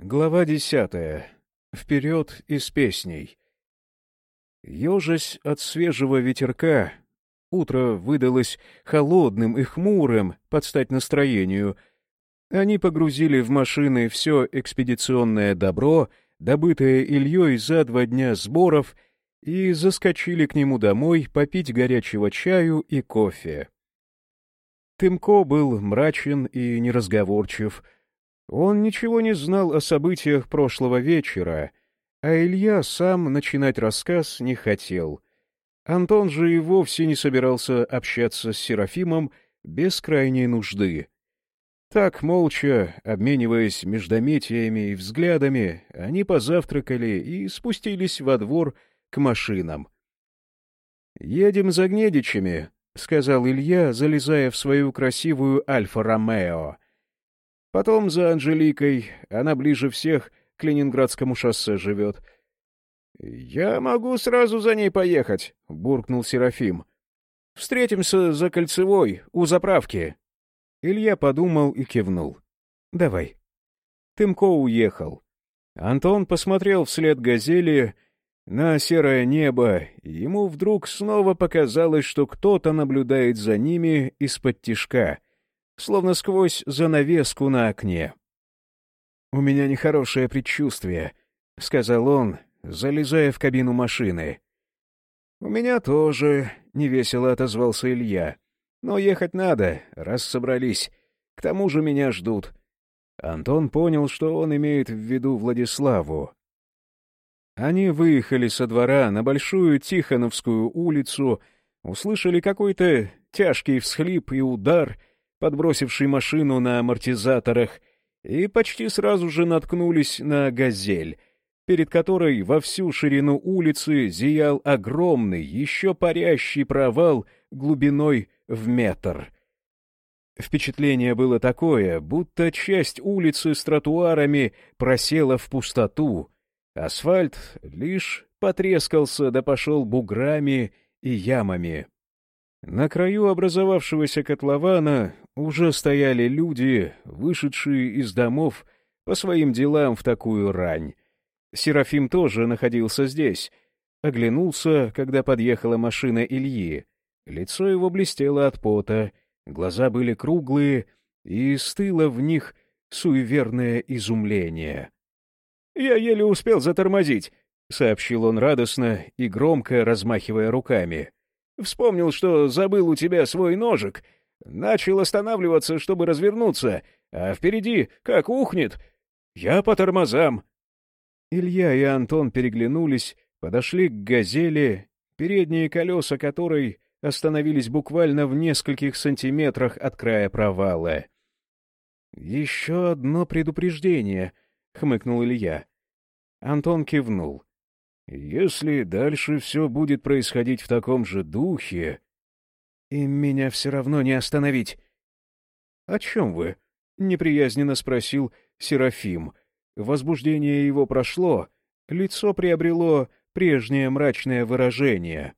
Глава десятая. Вперед из песней. Ежась от свежего ветерка, утро выдалось холодным и хмурым под стать настроению. Они погрузили в машины все экспедиционное добро, добытое Ильей за два дня сборов, и заскочили к нему домой попить горячего чаю и кофе. Тымко был мрачен и неразговорчив — он ничего не знал о событиях прошлого вечера, а Илья сам начинать рассказ не хотел. Антон же и вовсе не собирался общаться с Серафимом без крайней нужды. Так, молча, обмениваясь междометиями и взглядами, они позавтракали и спустились во двор к машинам. «Едем за Гнедичами», — сказал Илья, залезая в свою красивую «Альфа-Ромео». Потом за Анжеликой, она ближе всех к Ленинградскому шоссе живет. — Я могу сразу за ней поехать, — буркнул Серафим. — Встретимся за кольцевой, у заправки. Илья подумал и кивнул. — Давай. Тымко уехал. Антон посмотрел вслед «Газели» на серое небо, ему вдруг снова показалось, что кто-то наблюдает за ними из-под тишка — словно сквозь занавеску на окне. «У меня нехорошее предчувствие», — сказал он, залезая в кабину машины. «У меня тоже», — невесело отозвался Илья. «Но ехать надо, раз собрались. К тому же меня ждут». Антон понял, что он имеет в виду Владиславу. Они выехали со двора на Большую Тихоновскую улицу, услышали какой-то тяжкий всхлип и удар — подбросивший машину на амортизаторах, и почти сразу же наткнулись на «Газель», перед которой во всю ширину улицы зиял огромный, еще парящий провал глубиной в метр. Впечатление было такое, будто часть улицы с тротуарами просела в пустоту, асфальт лишь потрескался да пошел буграми и ямами. На краю образовавшегося котлована уже стояли люди, вышедшие из домов по своим делам в такую рань. Серафим тоже находился здесь. Оглянулся, когда подъехала машина Ильи. Лицо его блестело от пота, глаза были круглые, и стыло в них суеверное изумление. «Я еле успел затормозить», — сообщил он радостно и громко размахивая руками. Вспомнил, что забыл у тебя свой ножик. Начал останавливаться, чтобы развернуться, а впереди как ухнет. Я по тормозам. Илья и Антон переглянулись, подошли к «Газели», передние колеса которой остановились буквально в нескольких сантиметрах от края провала. «Еще одно предупреждение», — хмыкнул Илья. Антон кивнул. Если дальше все будет происходить в таком же духе... И меня все равно не остановить. — О чем вы? — неприязненно спросил Серафим. Возбуждение его прошло, лицо приобрело прежнее мрачное выражение.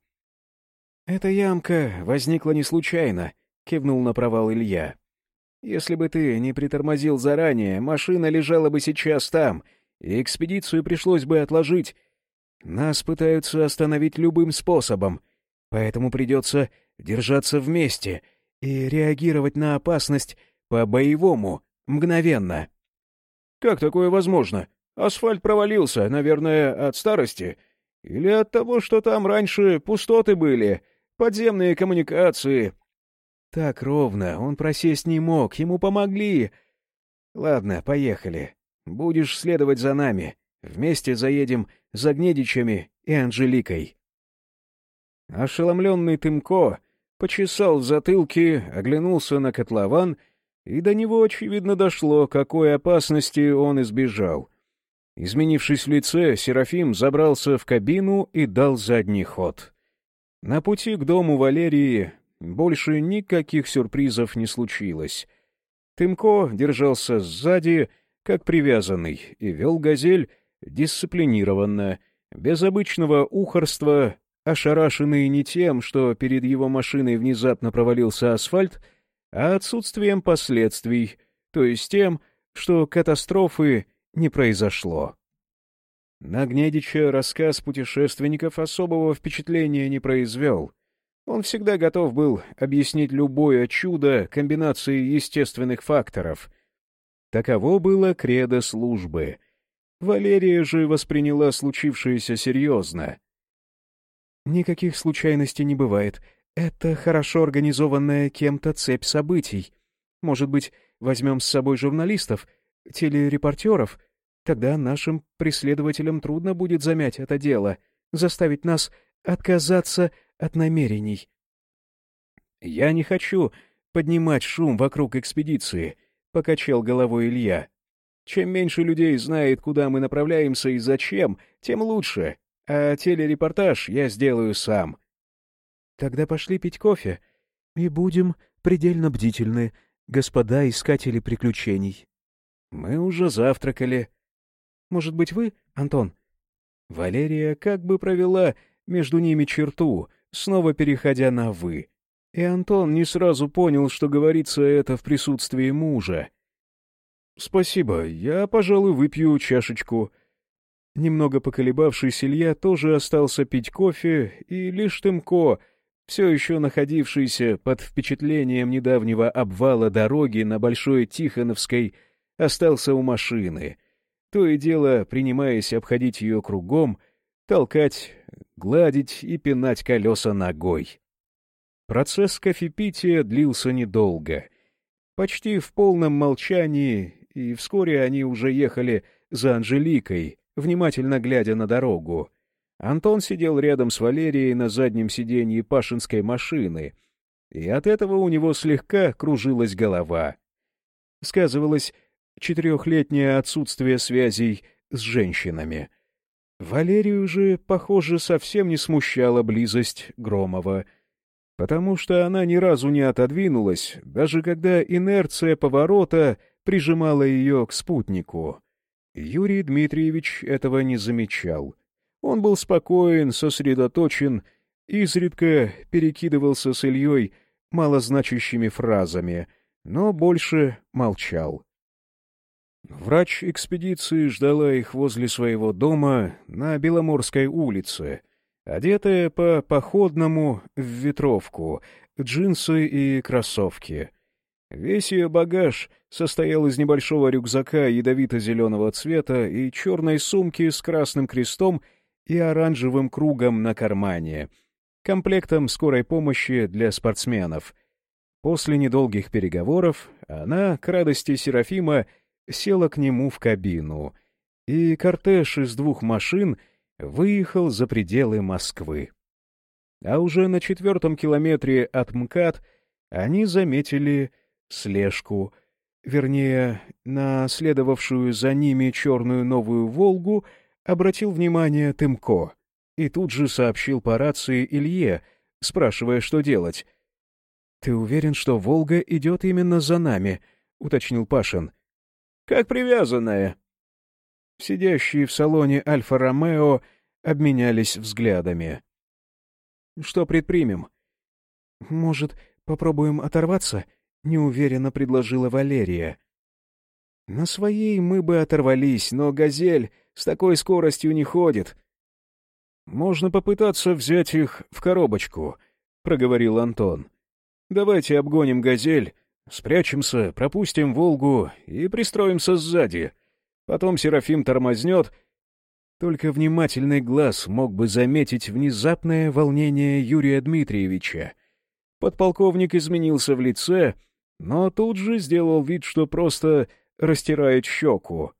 — Эта ямка возникла не случайно, — кивнул на провал Илья. — Если бы ты не притормозил заранее, машина лежала бы сейчас там, и экспедицию пришлось бы отложить, нас пытаются остановить любым способом, поэтому придется держаться вместе и реагировать на опасность по-боевому, мгновенно. Как такое возможно? Асфальт провалился, наверное, от старости? Или от того, что там раньше пустоты были, подземные коммуникации? Так ровно, он просесть не мог, ему помогли. Ладно, поехали. Будешь следовать за нами. Вместе заедем за Гнедичами и Анжеликой. Ошеломленный Тымко почесал в затылке, оглянулся на котлован, и до него, очевидно, дошло, какой опасности он избежал. Изменившись в лице, Серафим забрался в кабину и дал задний ход. На пути к дому Валерии больше никаких сюрпризов не случилось. Тымко держался сзади, как привязанный, и вел «Газель» дисциплинированно, без обычного ухорства, ошарашенный не тем, что перед его машиной внезапно провалился асфальт, а отсутствием последствий, то есть тем, что катастрофы не произошло. На Гнедича рассказ путешественников особого впечатления не произвел. Он всегда готов был объяснить любое чудо комбинацией естественных факторов. Таково было кредо службы. Валерия же восприняла случившееся серьезно. «Никаких случайностей не бывает. Это хорошо организованная кем-то цепь событий. Может быть, возьмем с собой журналистов, телерепортеров? Тогда нашим преследователям трудно будет замять это дело, заставить нас отказаться от намерений. «Я не хочу поднимать шум вокруг экспедиции», — покачал головой Илья. «Чем меньше людей знает, куда мы направляемся и зачем, тем лучше, а телерепортаж я сделаю сам». «Тогда пошли пить кофе и будем предельно бдительны, господа искатели приключений». «Мы уже завтракали». «Может быть, вы, Антон?» Валерия как бы провела между ними черту, снова переходя на «вы». И Антон не сразу понял, что говорится это в присутствии мужа. «Спасибо, я, пожалуй, выпью чашечку». Немного поколебавшись, Илья тоже остался пить кофе, и лишь Тымко, все еще находившийся под впечатлением недавнего обвала дороги на Большой Тихоновской, остался у машины, то и дело принимаясь обходить ее кругом, толкать гладить и пинать колеса ногой. Процесс кофепития длился недолго. Почти в полном молчании, и вскоре они уже ехали за Анжеликой, внимательно глядя на дорогу. Антон сидел рядом с Валерией на заднем сиденье пашинской машины, и от этого у него слегка кружилась голова. Сказывалось четырехлетнее отсутствие связей с женщинами — Валерию же, похоже, совсем не смущала близость Громова, потому что она ни разу не отодвинулась, даже когда инерция поворота прижимала ее к спутнику. Юрий Дмитриевич этого не замечал. Он был спокоен, сосредоточен, изредка перекидывался с Ильей малозначащими фразами, но больше молчал. Врач экспедиции ждала их возле своего дома на Беломорской улице, одетая по походному в ветровку, джинсы и кроссовки. Весь ее багаж состоял из небольшого рюкзака ядовито-зеленого цвета и черной сумки с красным крестом и оранжевым кругом на кармане, комплектом скорой помощи для спортсменов. После недолгих переговоров она, к радости Серафима, села к нему в кабину, и кортеж из двух машин выехал за пределы Москвы. А уже на четвертом километре от МКАД они заметили слежку, вернее, на следовавшую за ними черную новую «Волгу» обратил внимание Тымко и тут же сообщил по рации Илье, спрашивая, что делать. «Ты уверен, что «Волга» идет именно за нами?» — уточнил Пашин. Как привязанная. Сидящие в салоне Альфа-Ромео обменялись взглядами. «Что предпримем?» «Может, попробуем оторваться?» — неуверенно предложила Валерия. «На своей мы бы оторвались, но «Газель» с такой скоростью не ходит». «Можно попытаться взять их в коробочку», — проговорил Антон. «Давайте обгоним «Газель», Спрячемся, пропустим «Волгу» и пристроимся сзади. Потом Серафим тормознет. Только внимательный глаз мог бы заметить внезапное волнение Юрия Дмитриевича. Подполковник изменился в лице, но тут же сделал вид, что просто растирает щеку.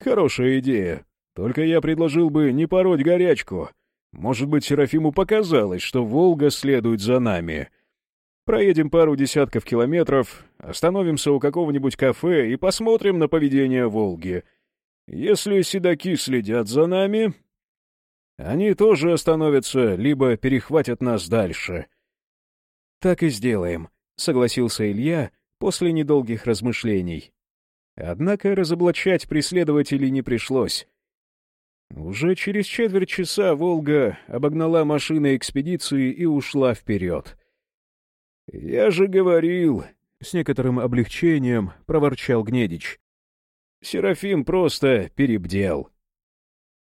«Хорошая идея. Только я предложил бы не пороть горячку. Может быть, Серафиму показалось, что «Волга» следует за нами». Проедем пару десятков километров, остановимся у какого-нибудь кафе и посмотрим на поведение Волги. Если седаки следят за нами, они тоже остановятся, либо перехватят нас дальше. — Так и сделаем, — согласился Илья после недолгих размышлений. Однако разоблачать преследователей не пришлось. Уже через четверть часа «Волга» обогнала машины экспедиции и ушла вперед — «Я же говорил!» — с некоторым облегчением проворчал Гнедич. Серафим просто перебдел.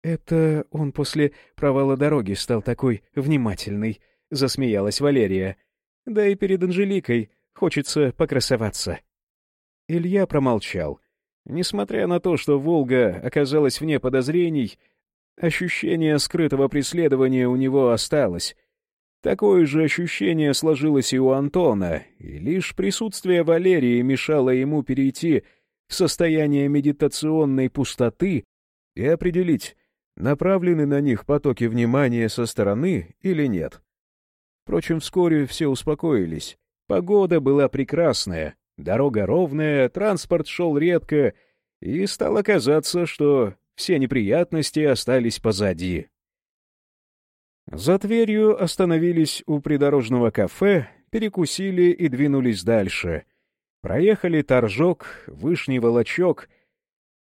«Это он после провала дороги стал такой внимательный», — засмеялась Валерия. «Да и перед Анжеликой хочется покрасоваться». Илья промолчал. Несмотря на то, что «Волга» оказалась вне подозрений, ощущение скрытого преследования у него осталось. Такое же ощущение сложилось и у Антона, и лишь присутствие Валерии мешало ему перейти в состояние медитационной пустоты и определить, направлены на них потоки внимания со стороны или нет. Впрочем, вскоре все успокоились. Погода была прекрасная, дорога ровная, транспорт шел редко, и стало казаться, что все неприятности остались позади. За Тверью остановились у придорожного кафе, перекусили и двинулись дальше. Проехали Торжок, Вышний Волочок,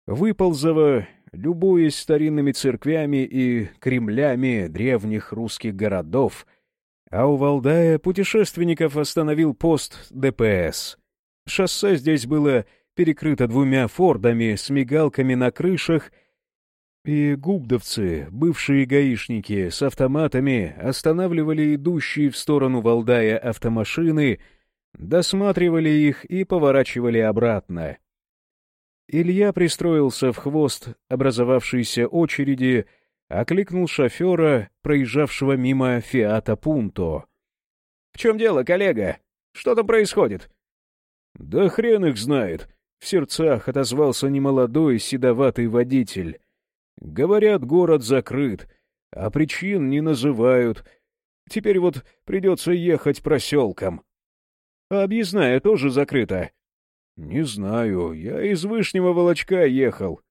Выползово, любуясь старинными церквями и кремлями древних русских городов, а у Валдая путешественников остановил пост ДПС. Шоссе здесь было перекрыто двумя фордами с мигалками на крышах, и губдовцы, бывшие гаишники, с автоматами останавливали идущие в сторону Валдая автомашины, досматривали их и поворачивали обратно. Илья пристроился в хвост образовавшейся очереди, окликнул шофера, проезжавшего мимо «Фиата Пунто». — В чем дело, коллега? Что там происходит? — Да хрен их знает. В сердцах отозвался немолодой седоватый водитель. Говорят, город закрыт, а причин не называют. Теперь вот придется ехать проселком. А объездная тоже закрыта. «Не знаю, я из Вышнего Волочка ехал».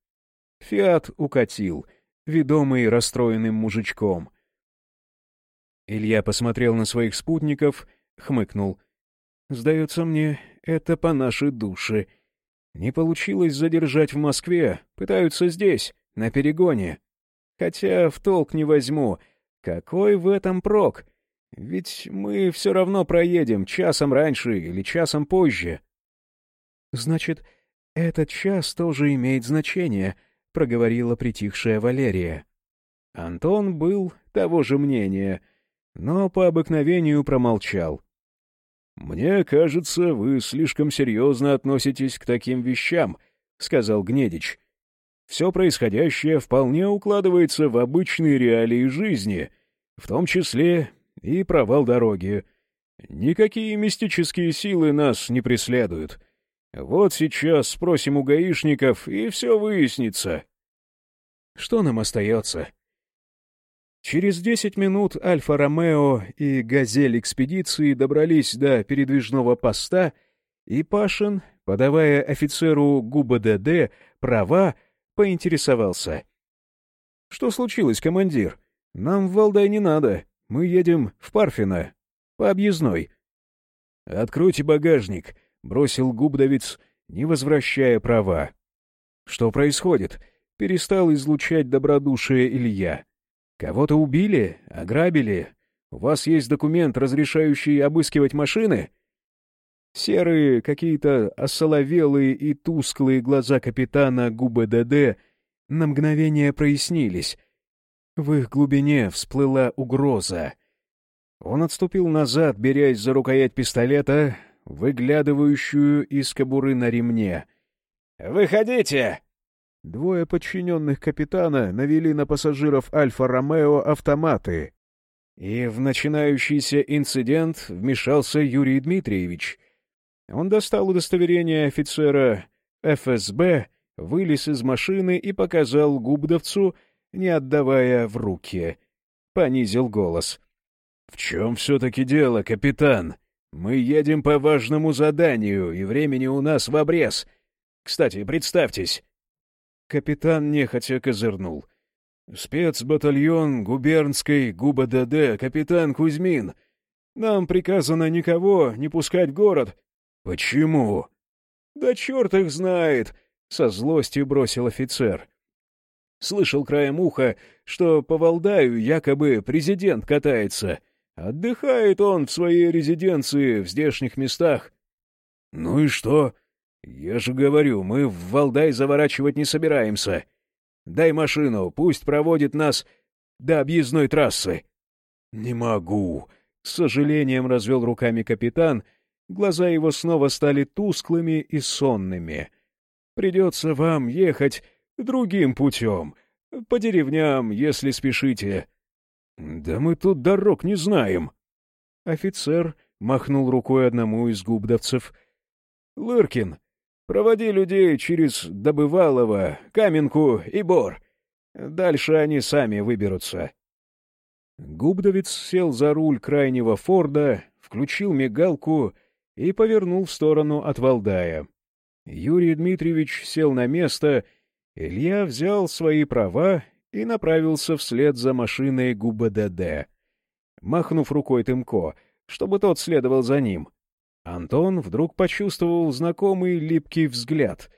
Фиат укатил, ведомый расстроенным мужичком. Илья посмотрел на своих спутников, хмыкнул. «Сдается мне, это по нашей душе. Не получилось задержать в Москве, пытаются здесь, на перегоне. Хотя в толк не возьму. Какой в этом прок? Ведь мы все равно проедем часом раньше или часом позже». «Значит, этот час тоже имеет значение», — проговорила притихшая Валерия. Антон был того же мнения, но по обыкновению промолчал. «Мне кажется, вы слишком серьезно относитесь к таким вещам», — сказал Гнедич. «Все происходящее вполне укладывается в обычные реалии жизни, в том числе и провал дороги. Никакие мистические силы нас не преследуют». Вот сейчас спросим у гаишников, и все выяснится. Что нам остается? Через десять минут Альфа-Ромео и «Газель» экспедиции добрались до передвижного поста, и Пашин, подавая офицеру ГУБДД права, поинтересовался. — Что случилось, командир? Нам в Валдай не надо. Мы едем в Парфино. По объездной. — Откройте багажник. — бросил губдовец, не возвращая права. «Что происходит?» — перестал излучать добродушие Илья. «Кого-то убили? Ограбили? У вас есть документ, разрешающий обыскивать машины?» Серые, какие-то осоловелые и тусклые глаза капитана ГУБДД на мгновение прояснились. В их глубине всплыла угроза. Он отступил назад, берясь за рукоять пистолета, выглядывающую из кобуры на ремне. «Выходите!» Двое подчиненных капитана навели на пассажиров Альфа-Ромео автоматы. И в начинающийся инцидент вмешался Юрий Дмитриевич. Он достал удостоверение офицера ФСБ, вылез из машины и показал губдовцу, не отдавая в руки. Понизил голос. — В чем все-таки дело, капитан? Мы едем по важному заданию, и времени у нас в обрез. Кстати, представьтесь. Капитан нехотя козырнул. Спецбатальон губернской ГУБДД, капитан Кузьмин. Нам приказано никого не пускать в город. Почему? Да черт их знает, со злостью бросил офицер. Слышал краем уха, что по Валдаю якобы президент катается — Отдыхает он в своей резиденции в здешних местах. — Ну и что? Я же говорю, мы в Валдай заворачивать не собираемся. Дай машину, пусть проводит нас до объездной трассы. Не могу. С сожалением развел руками капитан. Глаза его снова стали тусклыми и сонными. Придется вам ехать другим путем. По деревням, если спешите. Да мы тут дорог не знаем. Офицер махнул рукой одному из губдовцев. Лыркин, проводи людей через Добывалово, Каменку и Бор. Дальше они сами выберутся. Губдовец сел за руль крайнего Форда, включил мигалку и повернул в сторону от Валдая. Юрий Дмитриевич сел на место, Илья взял свои права и направился вслед за машиной ГУБДД, махнув рукой Тымко, чтобы тот следовал за ним. Антон вдруг почувствовал знакомый липкий взгляд,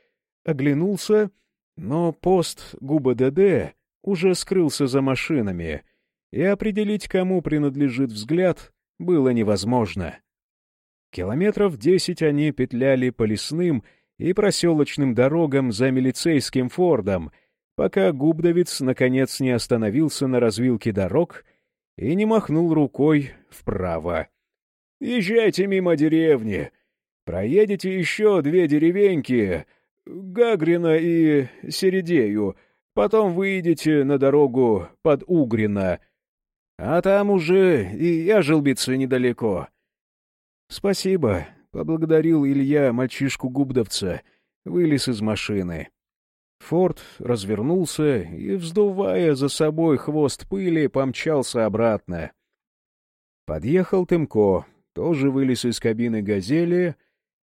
оглянулся, но пост ГУБДД уже скрылся за машинами, и определить, кому принадлежит взгляд, было невозможно. Километров десять они петляли по лесным и проселочным дорогам за милицейским фордом, пока губдовец наконец не остановился на развилке дорог и не махнул рукой вправо. «Езжайте мимо деревни. Проедете еще две деревеньки, Гагрина и Середею, потом выйдете на дорогу под Угрина, а там уже и я недалеко». «Спасибо», Поблагодарил Илья мальчишку-губдовца, вылез из машины. Форд развернулся и, вздувая за собой хвост пыли, помчался обратно. Подъехал Тымко, тоже вылез из кабины «Газели»,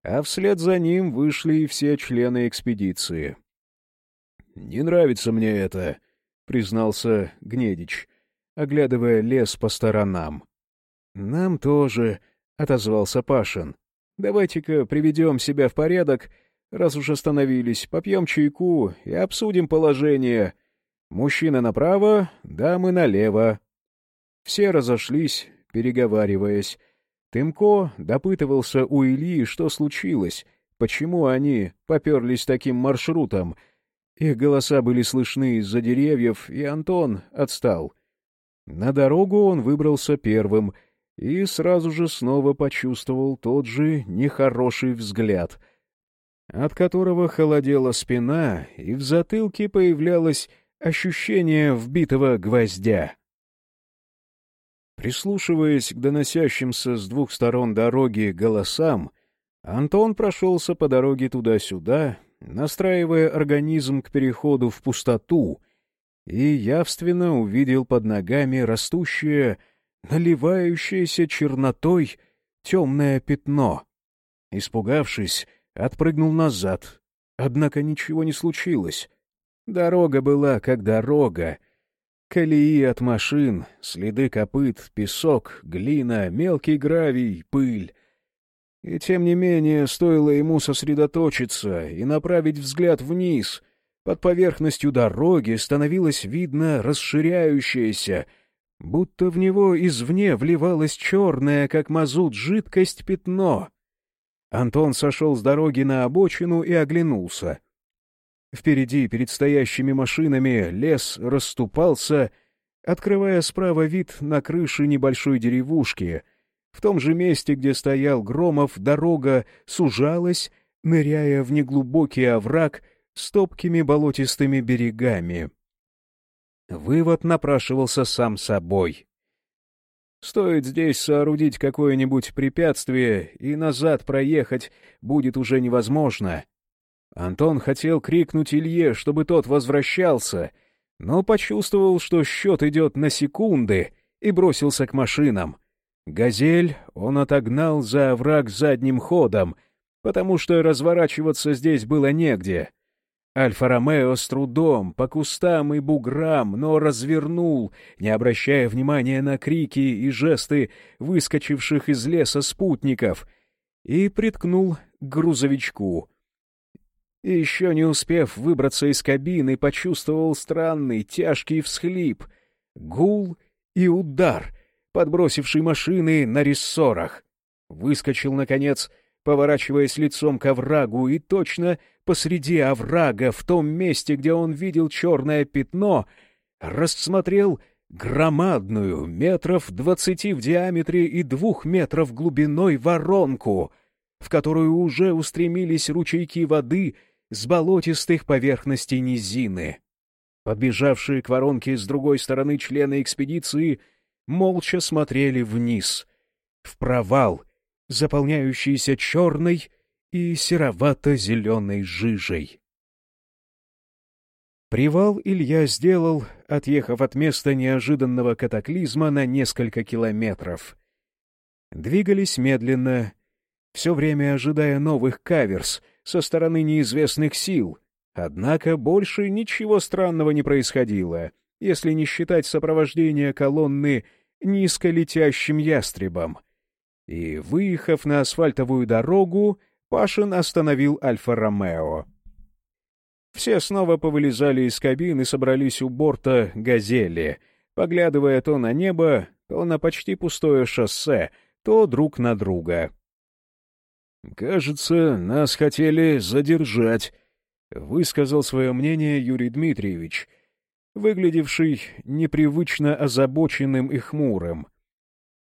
а вслед за ним вышли и все члены экспедиции. «Не нравится мне это», — признался Гнедич, оглядывая лес по сторонам. «Нам тоже», — отозвался Пашин. Давайте-ка приведем себя в порядок, раз уж остановились, попьем чайку и обсудим положение. Мужчина направо, дамы налево. Все разошлись, переговариваясь. Тымко допытывался у Ильи, что случилось, почему они поперлись таким маршрутом. Их голоса были слышны из-за деревьев, и Антон отстал. На дорогу он выбрался первым — и сразу же снова почувствовал тот же нехороший взгляд, от которого холодела спина, и в затылке появлялось ощущение вбитого гвоздя. Прислушиваясь к доносящимся с двух сторон дороги голосам, Антон прошелся по дороге туда-сюда, настраивая организм к переходу в пустоту, и явственно увидел под ногами растущее, наливающееся чернотой темное пятно. Испугавшись, отпрыгнул назад. Однако ничего не случилось. Дорога была как дорога. Колеи от машин, следы копыт, песок, глина, мелкий гравий, пыль. И тем не менее, стоило ему сосредоточиться и направить взгляд вниз. Под поверхностью дороги становилось видно расширяющееся, будто в него извне вливалась черная, как мазут, жидкость пятно. Антон сошел с дороги на обочину и оглянулся. Впереди, перед стоящими машинами, лес расступался, открывая справа вид на крыши небольшой деревушки. В том же месте, где стоял Громов, дорога сужалась, ныряя в неглубокий овраг с топкими болотистыми берегами. Вывод напрашивался сам собой. Стоит здесь соорудить какое-нибудь препятствие, и назад проехать будет уже невозможно. Антон хотел крикнуть Илье, чтобы тот возвращался, но почувствовал, что счет идет на секунды, и бросился к машинам. «Газель» он отогнал за овраг задним ходом, потому что разворачиваться здесь было негде. Альфа-Ромео с трудом, по кустам и буграм, но развернул, не обращая внимания на крики и жесты выскочивших из леса спутников, и приткнул к грузовичку. Еще не успев выбраться из кабины, почувствовал странный тяжкий всхлип, гул и удар, подбросивший машины на рессорах. Выскочил, наконец, поворачиваясь лицом к оврагу, и точно посреди оврага, в том месте, где он видел черное пятно, рассмотрел громадную, метров двадцати в диаметре и двух метров глубиной воронку, в которую уже устремились ручейки воды с болотистых поверхностей низины. Подбежавшие к воронке с другой стороны члены экспедиции молча смотрели вниз, в провал, заполняющийся черной и серовато-зеленой жижей. Привал Илья сделал, отъехав от места неожиданного катаклизма на несколько километров. Двигались медленно, все время ожидая новых каверс со стороны неизвестных сил, однако больше ничего странного не происходило, если не считать сопровождения колонны низколетящим ястребом. И, выехав на асфальтовую дорогу, Пашин остановил Альфа-Ромео. Все снова повылезали из кабин и собрались у борта «Газели», поглядывая то на небо, то на почти пустое шоссе, то друг на друга. «Кажется, нас хотели задержать», — высказал свое мнение Юрий Дмитриевич, выглядевший непривычно озабоченным и хмурым.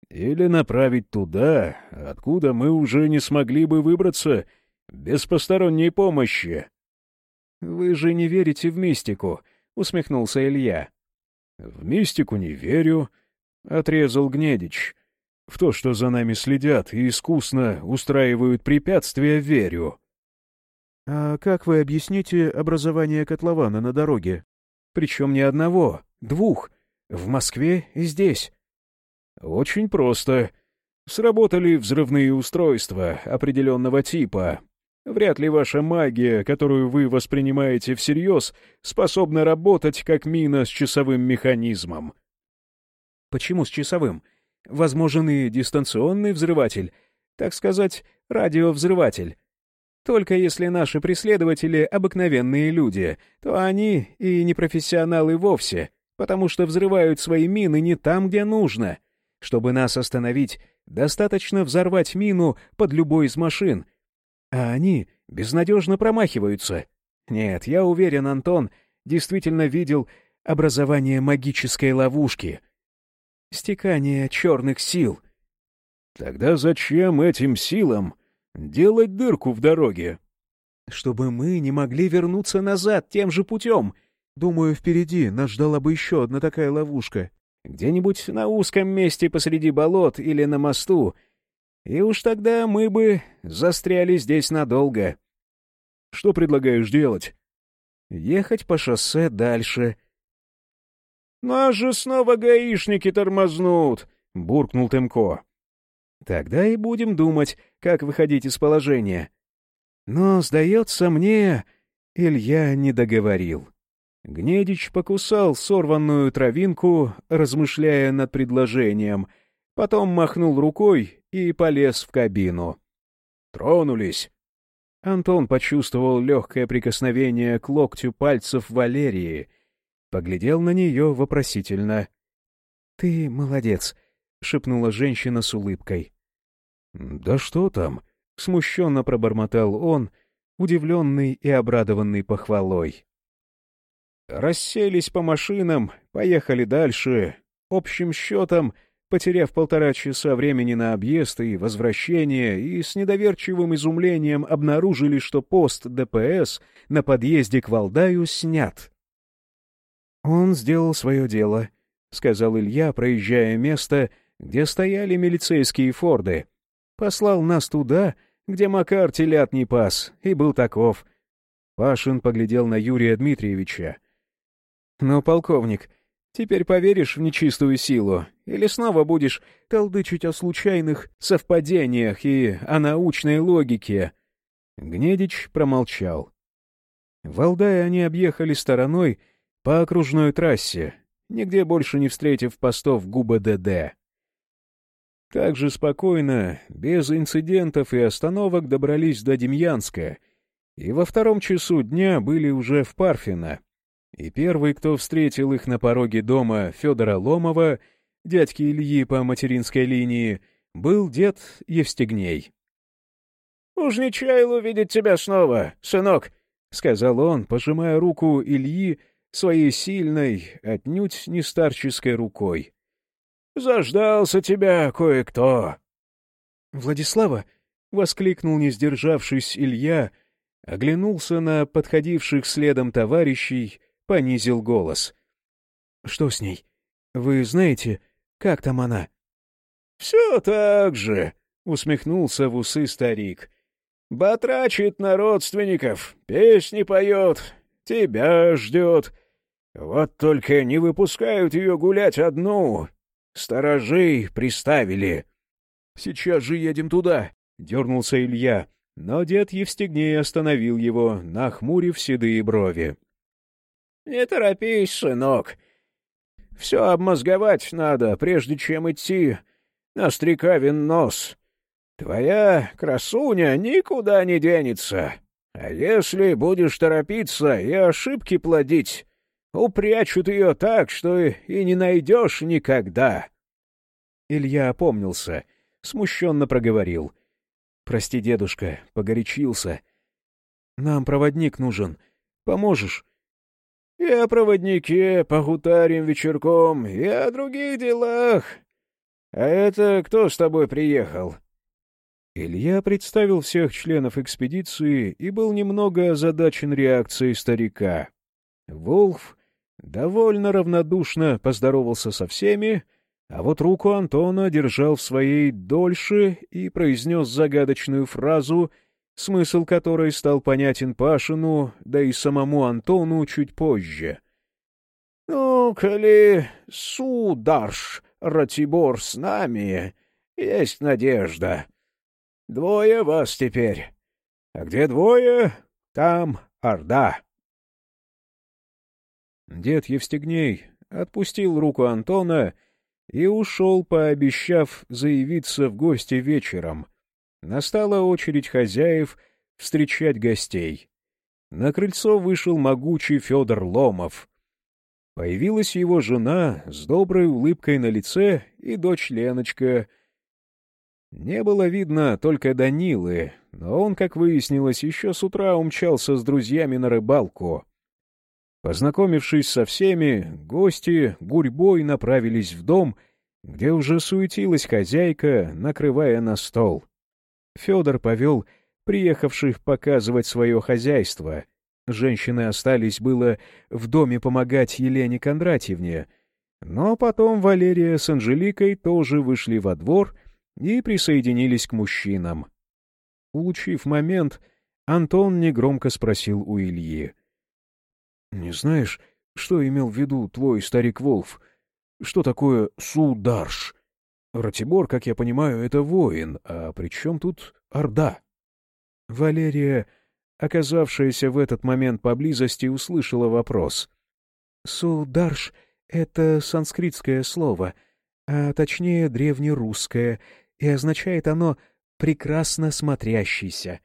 «Или направить туда, откуда мы уже не смогли бы выбраться без посторонней помощи». «Вы же не верите в мистику», — усмехнулся Илья. «В мистику не верю», — отрезал Гнедич. «В то, что за нами следят и искусно устраивают препятствия, верю». «А как вы объясните образование котлована на дороге? Причем не одного, двух, в Москве и здесь». «Очень просто. Сработали взрывные устройства определенного типа, Вряд ли ваша магия, которую вы воспринимаете всерьез, способна работать как мина с часовым механизмом. Почему с часовым? Возможен и дистанционный взрыватель, так сказать, радиовзрыватель. Только если наши преследователи — обыкновенные люди, то они и не профессионалы вовсе, потому что взрывают свои мины не там, где нужно. Чтобы нас остановить, достаточно взорвать мину под любой из машин — а они безнадежно промахиваются. Нет, я уверен, Антон действительно видел образование магической ловушки. Стекание черных сил. Тогда зачем этим силам делать дырку в дороге? Чтобы мы не могли вернуться назад тем же путем. Думаю, впереди нас ждала бы еще одна такая ловушка. Где-нибудь на узком месте посреди болот или на мосту — и уж тогда мы бы застряли здесь надолго. Что предлагаешь делать? Ехать по шоссе дальше. Нас же снова гаишники тормознут, буркнул Темко. Тогда и будем думать, как выходить из положения. Но, сдается мне, Илья не договорил. Гнедич покусал сорванную травинку, размышляя над предложением, потом махнул рукой и полез в кабину. «Тронулись!» Антон почувствовал легкое прикосновение к локтю пальцев Валерии, поглядел на нее вопросительно. «Ты молодец», — шепнула женщина с улыбкой. «Да что там?» — смущенно пробормотал он, удивленный и обрадованный похвалой. Расселись по машинам, поехали дальше. Общим счетом — Потеряв полтора часа времени на объезд и возвращение, и с недоверчивым изумлением обнаружили, что пост ДПС на подъезде к Валдаю снят. «Он сделал свое дело», — сказал Илья, проезжая место, где стояли милицейские форды. «Послал нас туда, где Макар телят не пас, и был таков». Пашин поглядел на Юрия Дмитриевича. «Ну, полковник, Теперь поверишь в нечистую силу? Или снова будешь толдычить о случайных совпадениях и о научной логике?» Гнедич промолчал. Валдай они объехали стороной по окружной трассе, нигде больше не встретив постов ГУБДД. Так же спокойно, без инцидентов и остановок добрались до Демьянска, и во втором часу дня были уже в Парфино. И первый, кто встретил их на пороге дома Федора Ломова, дядьки Ильи по материнской линии, был дед Евстигней. «Уж не чаял увидеть тебя снова, сынок», — сказал он, пожимая руку Ильи своей сильной, отнюдь не старческой рукой. «Заждался тебя кое-кто». «Владислава!» — воскликнул, не сдержавшись, Илья, оглянулся на подходивших следом товарищей, понизил голос. «Что с ней? Вы знаете, как там она?» «Все так же», — усмехнулся в усы старик. «Батрачит на родственников, песни поет, тебя ждет. Вот только не выпускают ее гулять одну. Сторожей приставили». «Сейчас же едем туда», — дернулся Илья, но дед Евстигней остановил его, нахмурив седые брови. «Не торопись, сынок. Все обмозговать надо, прежде чем идти на стрекавин нос. Твоя красуня никуда не денется. А если будешь торопиться и ошибки плодить, упрячут ее так, что и не найдешь никогда. Илья опомнился, смущенно проговорил. — Прости, дедушка, погорячился. Нам проводник нужен. Поможешь? — И о проводнике погутарим вечерком, и о других делах. «А это кто с тобой приехал?» Илья представил всех членов экспедиции и был немного озадачен реакцией старика. Волф довольно равнодушно поздоровался со всеми, а вот руку Антона держал в своей дольше и произнес загадочную фразу, смысл которой стал понятен Пашину, да и самому Антону чуть позже. — Ну, коли сударш Ратибор с нами, есть надежда. Двое вас теперь. А где двое, там Орда. Дед Евстигней отпустил руку Антона и ушел, пообещав заявиться в гости вечером. Настала очередь хозяев встречать гостей. На крыльцо вышел могучий Федор Ломов. Появилась его жена с доброй улыбкой на лице и дочь Леночка. Не было видно только Данилы, но он, как выяснилось, еще с утра умчался с друзьями на рыбалку. Познакомившись со всеми, гости гурьбой направились в дом, где уже суетилась хозяйка, накрывая на стол. Федор повел приехавших показывать свое хозяйство — Женщины остались было в доме помогать Елене Кондратьевне, но потом Валерия с Анжеликой тоже вышли во двор и присоединились к мужчинам. Улучив момент, Антон негромко спросил у Ильи. — Не знаешь, что имел в виду твой старик Волф? Что такое сударш? Ратибор, как я понимаю, это воин, а при чем тут Орда? Валерия оказавшаяся в этот момент поблизости, услышала вопрос. «Сударш — это санскритское слово, а точнее древнерусское, и означает оно «прекрасно смотрящийся».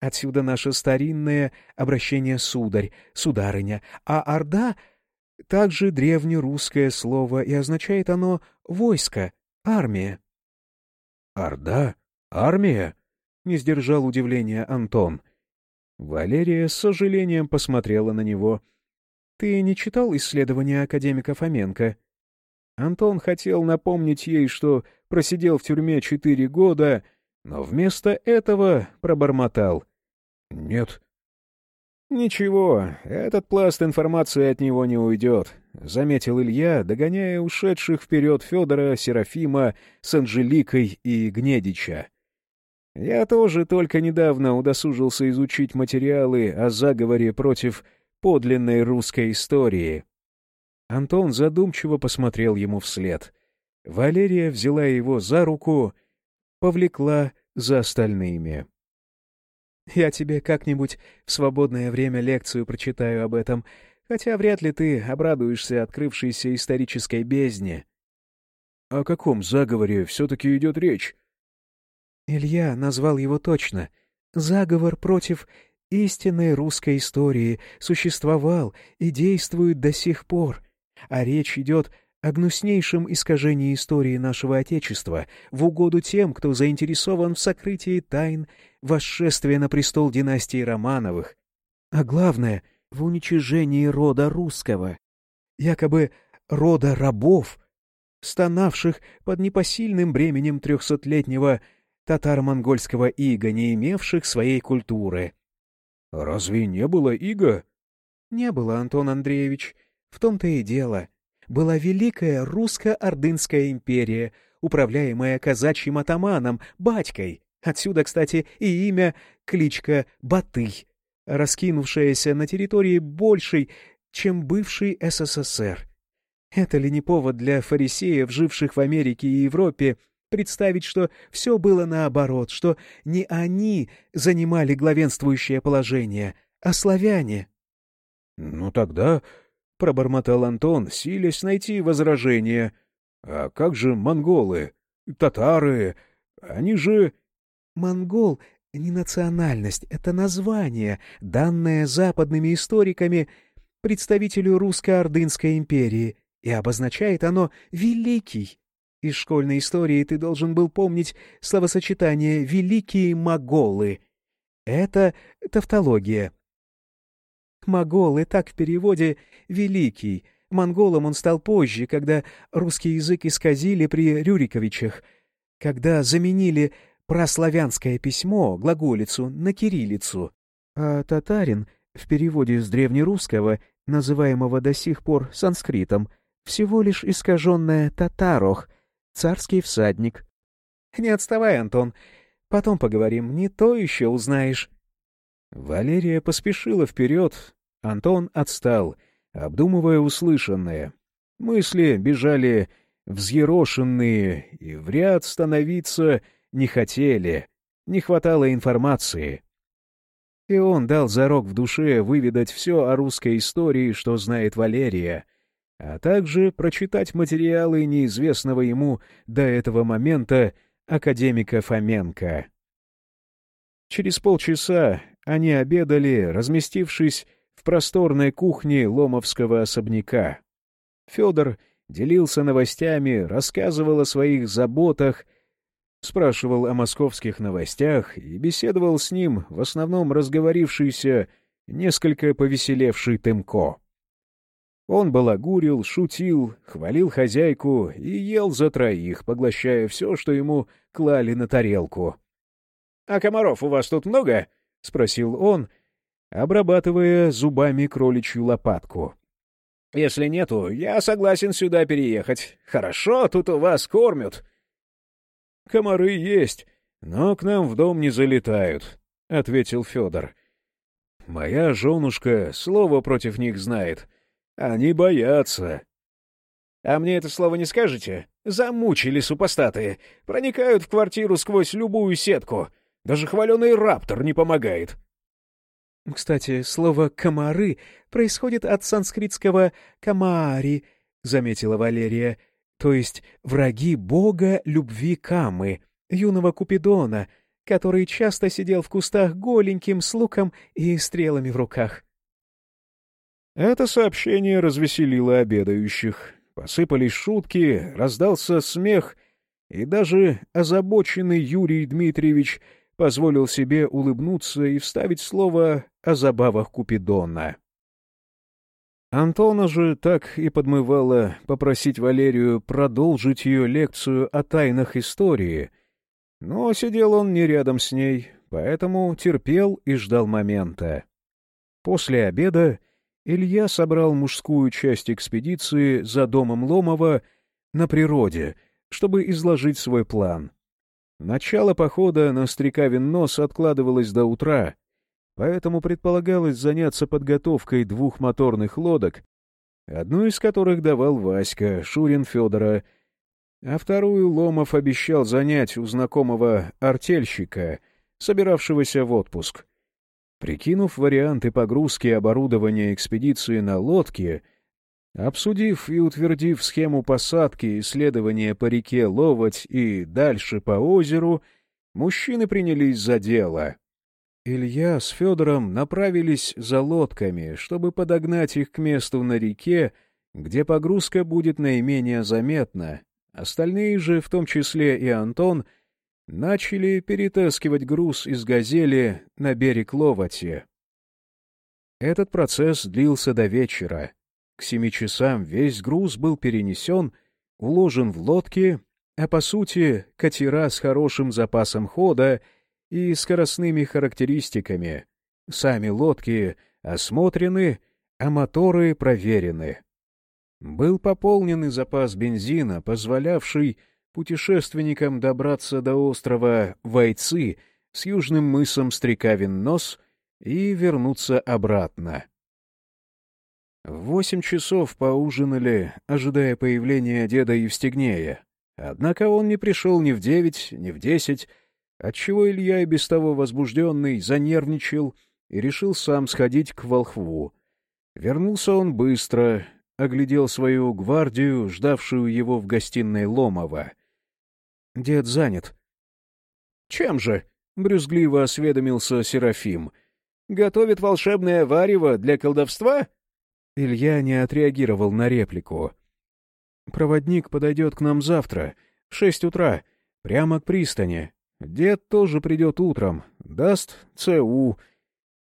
Отсюда наше старинное обращение «сударь», «сударыня», а «орда» — также древнерусское слово, и означает оно «войско», «армия». «Орда? Армия?» — не сдержал удивления Антон — Валерия с сожалением посмотрела на него. «Ты не читал исследования академика Фоменко?» Антон хотел напомнить ей, что просидел в тюрьме четыре года, но вместо этого пробормотал. «Нет». «Ничего, этот пласт информации от него не уйдет», — заметил Илья, догоняя ушедших вперед Федора, Серафима с Анжеликой и Гнедича. Я тоже только недавно удосужился изучить материалы о заговоре против подлинной русской истории. Антон задумчиво посмотрел ему вслед. Валерия взяла его за руку, повлекла за остальными. «Я тебе как-нибудь в свободное время лекцию прочитаю об этом, хотя вряд ли ты обрадуешься открывшейся исторической бездне». «О каком заговоре все-таки идет речь?» Илья назвал его точно. Заговор против истинной русской истории существовал и действует до сих пор, а речь идет о гнуснейшем искажении истории нашего Отечества в угоду тем, кто заинтересован в сокрытии тайн восшествие на престол династии Романовых, а главное — в уничижении рода русского, якобы рода рабов, стонавших под непосильным бременем трехсотлетнего татаро-монгольского ига, не имевших своей культуры. — Разве не было ига? — Не было, Антон Андреевич. В том-то и дело. Была великая русско-ордынская империя, управляемая казачьим атаманом, батькой. Отсюда, кстати, и имя, кличка Батый, раскинувшаяся на территории большей, чем бывший СССР. Это ли не повод для фарисеев, живших в Америке и Европе, представить, что все было наоборот, что не они занимали главенствующее положение, а славяне? — Ну тогда, — пробормотал Антон, силясь найти возражение, — а как же монголы, татары, они же... — Монгол — не национальность, это название, данное западными историками представителю русско-ордынской империи, и обозначает оно «великий». Из школьной истории ты должен был помнить словосочетание «великие моголы». Это тавтология. Могол так в переводе «великий». Монголом он стал позже, когда русский язык исказили при Рюриковичах, когда заменили прославянское письмо, глаголицу, на кириллицу. А татарин в переводе с древнерусского, называемого до сих пор санскритом, всего лишь искаженное «татарох», царский всадник. Не отставай, Антон. Потом поговорим, не то еще узнаешь. Валерия поспешила вперед. Антон отстал, обдумывая услышанное. Мысли бежали взъерошенные и в ряд становиться не хотели. Не хватало информации. И он дал зарок в душе выведать все о русской истории, что знает Валерия, а также прочитать материалы неизвестного ему до этого момента академика Фоменко. Через полчаса они обедали, разместившись в просторной кухне ломовского особняка. Федор делился новостями, рассказывал о своих заботах, спрашивал о московских новостях и беседовал с ним, в основном разговорившийся, несколько повеселевший Тымко. Он балагурил, шутил, хвалил хозяйку и ел за троих, поглощая все, что ему клали на тарелку. — А комаров у вас тут много? — спросил он, обрабатывая зубами кроличью лопатку. — Если нету, я согласен сюда переехать. Хорошо тут у вас кормят. — Комары есть, но к нам в дом не залетают, — ответил Федор. — Моя женушка слово против них знает — они боятся. А мне это слово не скажете? Замучили супостаты. Проникают в квартиру сквозь любую сетку. Даже хваленый раптор не помогает. Кстати, слово «комары» происходит от санскритского «камаари», — заметила Валерия, то есть враги бога любви Камы, юного Купидона, который часто сидел в кустах голеньким с луком и стрелами в руках. Это сообщение развеселило обедающих. Посыпались шутки, раздался смех, и даже озабоченный Юрий Дмитриевич позволил себе улыбнуться и вставить слово о забавах Купидона. Антона же так и подмывало попросить Валерию продолжить ее лекцию о тайнах истории, но сидел он не рядом с ней, поэтому терпел и ждал момента. После обеда Илья собрал мужскую часть экспедиции за домом Ломова на природе, чтобы изложить свой план. Начало похода на Стрекавин нос откладывалось до утра, поэтому предполагалось заняться подготовкой двух моторных лодок, одну из которых давал Васька, Шурин Федора, а вторую Ломов обещал занять у знакомого артельщика, собиравшегося в отпуск — Прикинув варианты погрузки оборудования экспедиции на лодке, обсудив и утвердив схему посадки и следования по реке Ловоть и дальше по озеру, мужчины принялись за дело. Илья с Федором направились за лодками, чтобы подогнать их к месту на реке, где погрузка будет наименее заметна. Остальные же, в том числе и Антон, начали перетаскивать груз из «Газели» на берег Ловати. Этот процесс длился до вечера. К семи часам весь груз был перенесен, уложен в лодки, а по сути катера с хорошим запасом хода и скоростными характеристиками. Сами лодки осмотрены, а моторы проверены. Был пополнен запас бензина, позволявший путешественникам добраться до острова Вайцы с южным мысом Стрекавин Нос и вернуться обратно. В восемь часов поужинали, ожидая появления деда Евстигнея. Однако он не пришел ни в девять, ни в десять, отчего Илья и без того возбужденный занервничал и решил сам сходить к волхву. Вернулся он быстро, оглядел свою гвардию, ждавшую его в гостиной Ломова. Дед занят. «Чем же?» — брюзгливо осведомился Серафим. «Готовит волшебное варево для колдовства?» Илья не отреагировал на реплику. «Проводник подойдет к нам завтра, в шесть утра, прямо к пристани. Дед тоже придет утром, даст ЦУ.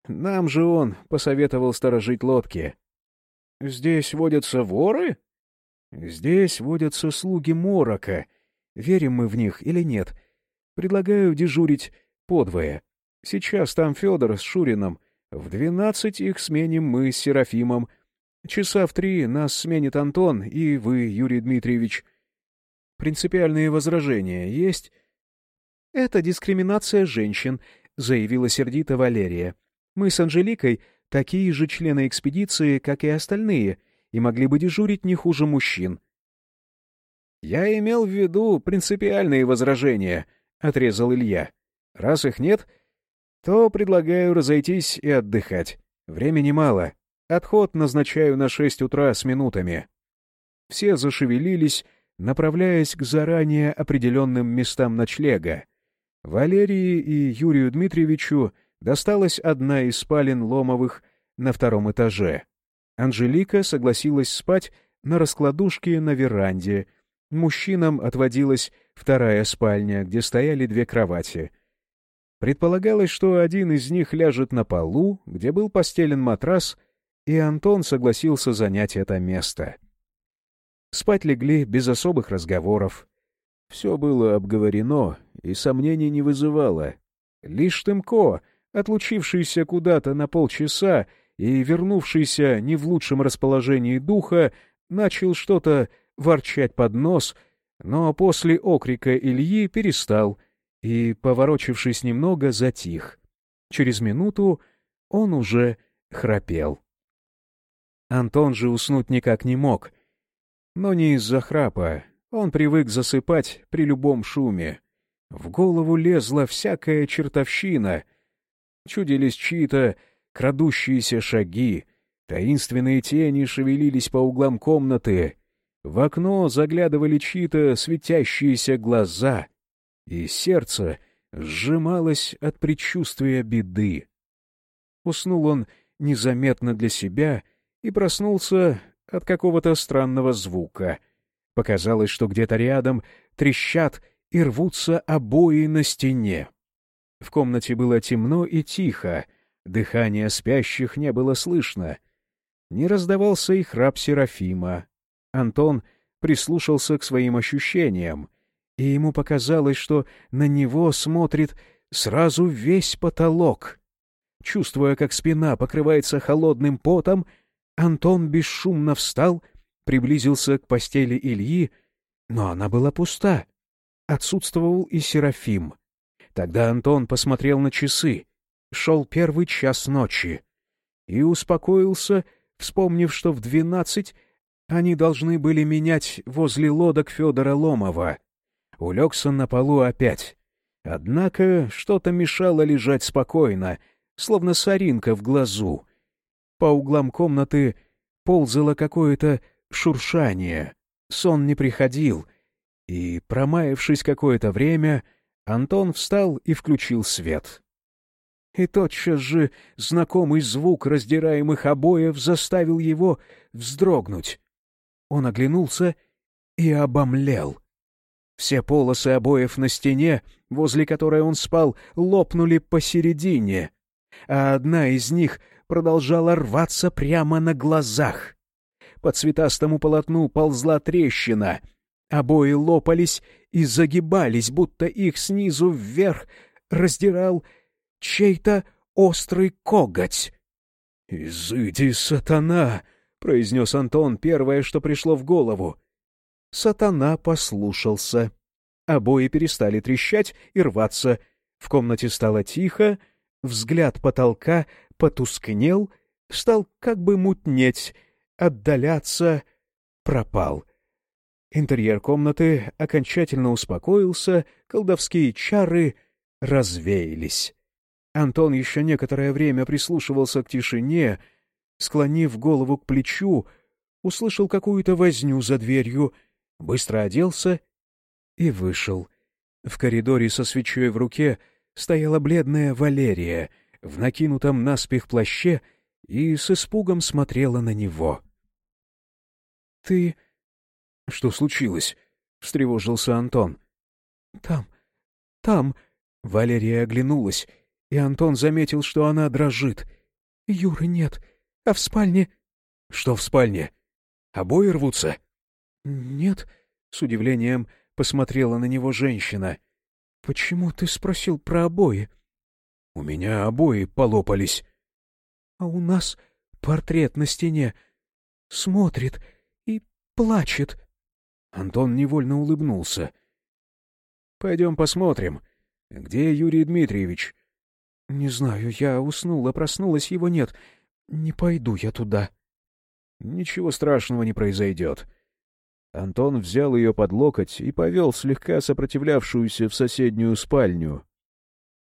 Нам же он посоветовал сторожить лодки». «Здесь водятся воры?» «Здесь водятся слуги Морока», Верим мы в них или нет? Предлагаю дежурить подвое. Сейчас там Федор с Шурином. В двенадцать их сменим мы с Серафимом. Часа в три нас сменит Антон и вы, Юрий Дмитриевич. Принципиальные возражения есть? — Это дискриминация женщин, — заявила сердито Валерия. — Мы с Анжеликой такие же члены экспедиции, как и остальные, и могли бы дежурить не хуже мужчин. «Я имел в виду принципиальные возражения», — отрезал Илья. «Раз их нет, то предлагаю разойтись и отдыхать. Времени мало. Отход назначаю на шесть утра с минутами». Все зашевелились, направляясь к заранее определенным местам ночлега. Валерии и Юрию Дмитриевичу досталась одна из спален Ломовых на втором этаже. Анжелика согласилась спать на раскладушке на веранде — Мужчинам отводилась вторая спальня, где стояли две кровати. Предполагалось, что один из них ляжет на полу, где был постелен матрас, и Антон согласился занять это место. Спать легли без особых разговоров. Все было обговорено и сомнений не вызывало. Лишь Тымко, отлучившийся куда-то на полчаса и вернувшийся не в лучшем расположении духа, начал что-то ворчать под нос, но после окрика Ильи перестал и, поворочившись немного, затих. Через минуту он уже храпел. Антон же уснуть никак не мог. Но не из-за храпа. Он привык засыпать при любом шуме. В голову лезла всякая чертовщина. Чудились чьи-то крадущиеся шаги, таинственные тени шевелились по углам комнаты, в окно заглядывали чьи-то светящиеся глаза, и сердце сжималось от предчувствия беды. Уснул он незаметно для себя и проснулся от какого-то странного звука. Показалось, что где-то рядом трещат и рвутся обои на стене. В комнате было темно и тихо, дыхание спящих не было слышно. Не раздавался и храп Серафима. Антон прислушался к своим ощущениям, и ему показалось, что на него смотрит сразу весь потолок. Чувствуя, как спина покрывается холодным потом, Антон бесшумно встал, приблизился к постели Ильи, но она была пуста. Отсутствовал и Серафим. Тогда Антон посмотрел на часы. Шел первый час ночи. И успокоился, вспомнив, что в двенадцать они должны были менять возле лодок Федора Ломова. Улегся на полу опять. Однако что-то мешало лежать спокойно, словно соринка в глазу. По углам комнаты ползало какое-то шуршание. Сон не приходил, и, промаявшись какое-то время, Антон встал и включил свет. И тотчас же знакомый звук раздираемых обоев заставил его вздрогнуть. Он оглянулся и обомлел. Все полосы обоев на стене возле которой он спал, лопнули посередине, а одна из них продолжала рваться прямо на глазах. По цветастому полотну ползла трещина. Обои лопались и загибались, будто их снизу вверх раздирал чей-то острый коготь. «Изыди, сатана!» — произнес Антон первое, что пришло в голову. Сатана послушался. Обои перестали трещать и рваться. В комнате стало тихо, взгляд потолка потускнел, стал как бы мутнеть, отдаляться, пропал. Интерьер комнаты окончательно успокоился, колдовские чары развеялись. Антон еще некоторое время прислушивался к тишине, склонив голову к плечу, услышал какую-то возню за дверью, быстро оделся и вышел. В коридоре со свечой в руке стояла бледная Валерия в накинутом наспех плаще и с испугом смотрела на него. — Ты... — Что случилось? — встревожился Антон. — Там, там... Валерия оглянулась, и Антон заметил, что она дрожит. — Юры нет, а в спальне... — Что в спальне? Обои рвутся? — Нет, — с удивлением посмотрела на него женщина. — Почему ты спросил про обои? — У меня обои полопались. — А у нас портрет на стене. Смотрит плачет. Антон невольно улыбнулся. — Пойдем посмотрим. Где Юрий Дмитриевич? — Не знаю, я уснула, проснулась, его нет. Не пойду я туда. — Ничего страшного не произойдет. Антон взял ее под локоть и повел слегка сопротивлявшуюся в соседнюю спальню.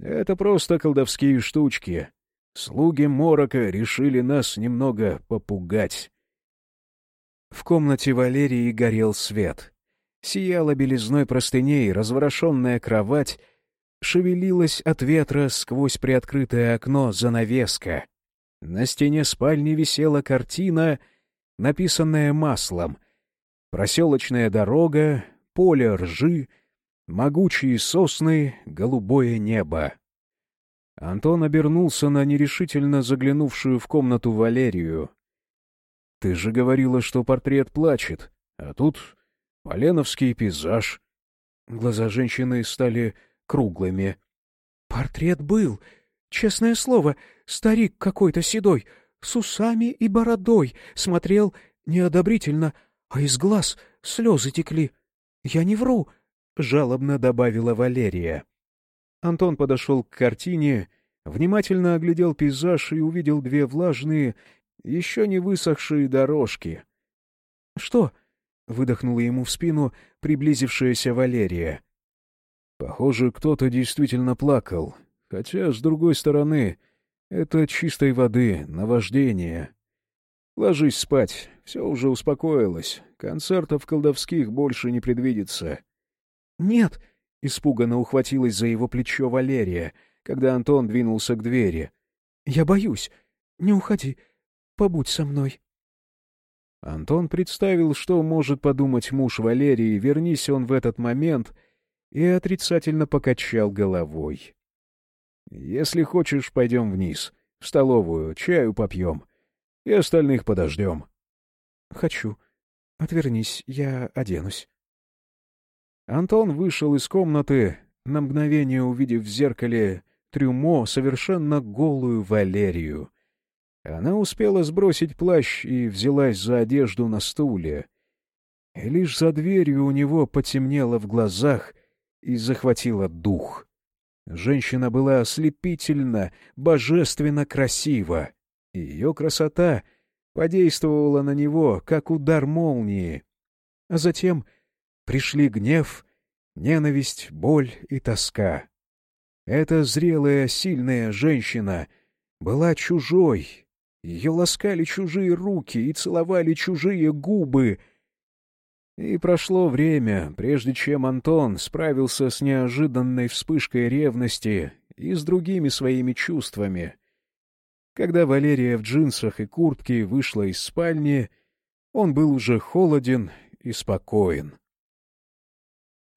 Это просто колдовские штучки. Слуги Морока решили нас немного попугать. В комнате Валерии горел свет. Сияла белизной простыней разворошенная кровать, шевелилась от ветра сквозь приоткрытое окно занавеска. На стене спальни висела картина, написанная маслом. Проселочная дорога, поле ржи, могучие сосны, голубое небо. Антон обернулся на нерешительно заглянувшую в комнату Валерию. — Ты же говорила, что портрет плачет, а тут поленовский пейзаж. Глаза женщины стали круглыми. — Портрет был, честное слово, старик какой-то седой, с усами и бородой, смотрел неодобрительно, а из глаз слезы текли. Я не вру, — жалобно добавила Валерия. Антон подошел к картине, внимательно оглядел пейзаж и увидел две влажные, еще не высохшие дорожки. — Что? — выдохнула ему в спину приблизившаяся Валерия. Похоже, кто-то действительно плакал, хотя, с другой стороны, это чистой воды, наваждение. Ложись спать, все уже успокоилось, концертов колдовских больше не предвидится. — Нет! — испуганно ухватилась за его плечо Валерия, когда Антон двинулся к двери. — Я боюсь. Не уходи. Побудь со мной. Антон представил, что может подумать муж Валерии, вернись он в этот момент — и отрицательно покачал головой. «Если хочешь, пойдем вниз, в столовую, чаю попьем, и остальных подождем». «Хочу. Отвернись, я оденусь». Антон вышел из комнаты, на мгновение увидев в зеркале трюмо совершенно голую Валерию. Она успела сбросить плащ и взялась за одежду на стуле. И лишь за дверью у него потемнело в глазах, и захватила дух. Женщина была ослепительно, божественно красива. Ее красота подействовала на него, как удар молнии. А затем пришли гнев, ненависть, боль и тоска. Эта зрелая, сильная женщина была чужой. Ее ласкали чужие руки и целовали чужие губы — и прошло время, прежде чем Антон справился с неожиданной вспышкой ревности и с другими своими чувствами. Когда Валерия в джинсах и куртке вышла из спальни, он был уже холоден и спокоен.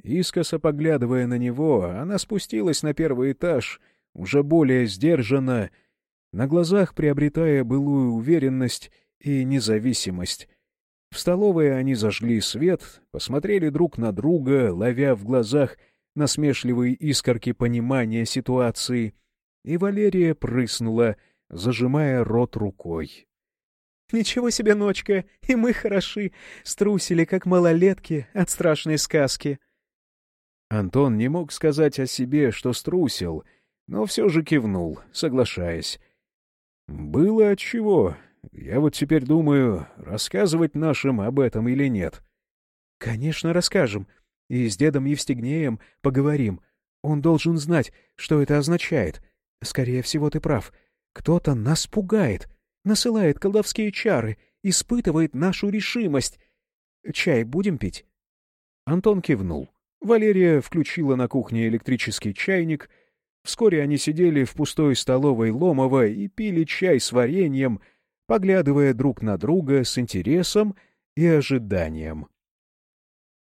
искоса поглядывая на него, она спустилась на первый этаж, уже более сдержанно, на глазах приобретая былую уверенность и независимость. В столовой они зажгли свет, посмотрели друг на друга, ловя в глазах насмешливые искорки понимания ситуации, и Валерия прыснула, зажимая рот рукой. «Ничего себе ночка, и мы хороши, струсили, как малолетки от страшной сказки». Антон не мог сказать о себе, что струсил, но все же кивнул, соглашаясь. «Было отчего. Я вот теперь думаю, рассказывать нашим об этом или нет». «Конечно, расскажем. И с дедом Евстигнеем поговорим. Он должен знать, что это означает. Скорее всего, ты прав. Кто-то нас пугает, насылает колдовские чары, испытывает нашу решимость. Чай будем пить?» Антон кивнул. Валерия включила на кухне электрический чайник. Вскоре они сидели в пустой столовой Ломова и пили чай с вареньем, поглядывая друг на друга с интересом и ожиданием.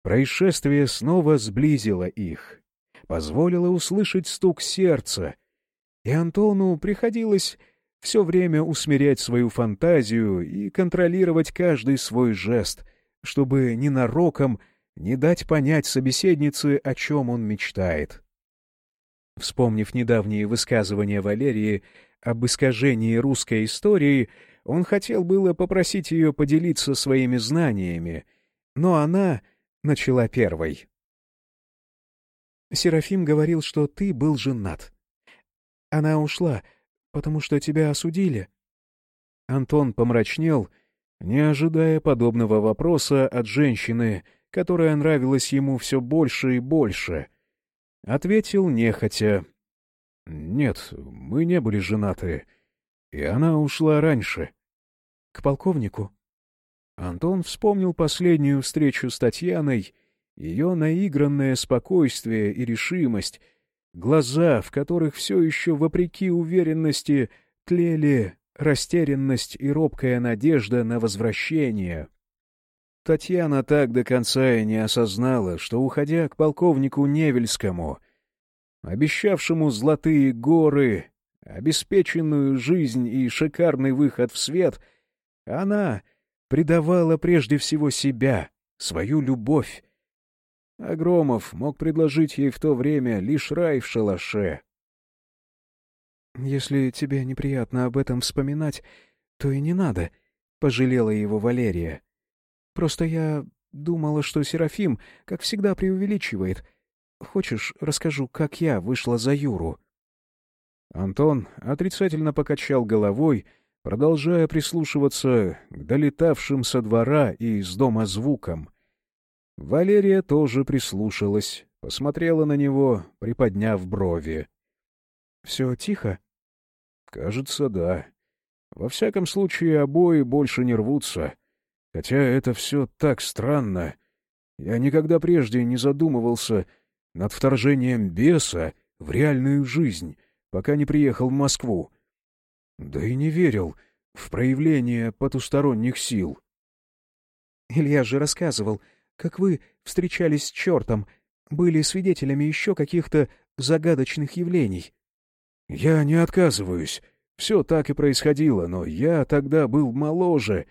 Происшествие снова сблизило их, позволило услышать стук сердца, и Антону приходилось все время усмирять свою фантазию и контролировать каждый свой жест, чтобы ненароком не дать понять собеседнице, о чем он мечтает. Вспомнив недавние высказывания Валерии об искажении русской истории, он хотел было попросить ее поделиться своими знаниями, но она начала первой. «Серафим говорил, что ты был женат. Она ушла, потому что тебя осудили». Антон помрачнел, не ожидая подобного вопроса от женщины, которая нравилась ему все больше и больше. Ответил нехотя. «Нет, мы не были женаты, и она ушла раньше». «К полковнику?» Антон вспомнил последнюю встречу с Татьяной, ее наигранное спокойствие и решимость, глаза, в которых все еще, вопреки уверенности, тлели растерянность и робкая надежда на возвращение. Татьяна так до конца и не осознала, что, уходя к полковнику Невельскому, обещавшему золотые горы, обеспеченную жизнь и шикарный выход в свет, она предавала прежде всего себя, свою любовь, Агромов мог предложить ей в то время лишь рай в шалаше. «Если тебе неприятно об этом вспоминать, то и не надо», — пожалела его Валерия. «Просто я думала, что Серафим, как всегда, преувеличивает. Хочешь, расскажу, как я вышла за Юру?» Антон отрицательно покачал головой, продолжая прислушиваться к долетавшим со двора и из дома звукам — Валерия тоже прислушалась, посмотрела на него, приподняв брови. — Все тихо? — Кажется, да. Во всяком случае, обои больше не рвутся. Хотя это все так странно. Я никогда прежде не задумывался над вторжением беса в реальную жизнь, пока не приехал в Москву. Да и не верил в проявление потусторонних сил. Илья же рассказывал, как вы встречались с чертом, были свидетелями еще каких-то загадочных явлений. Я не отказываюсь. Все так и происходило, но я тогда был моложе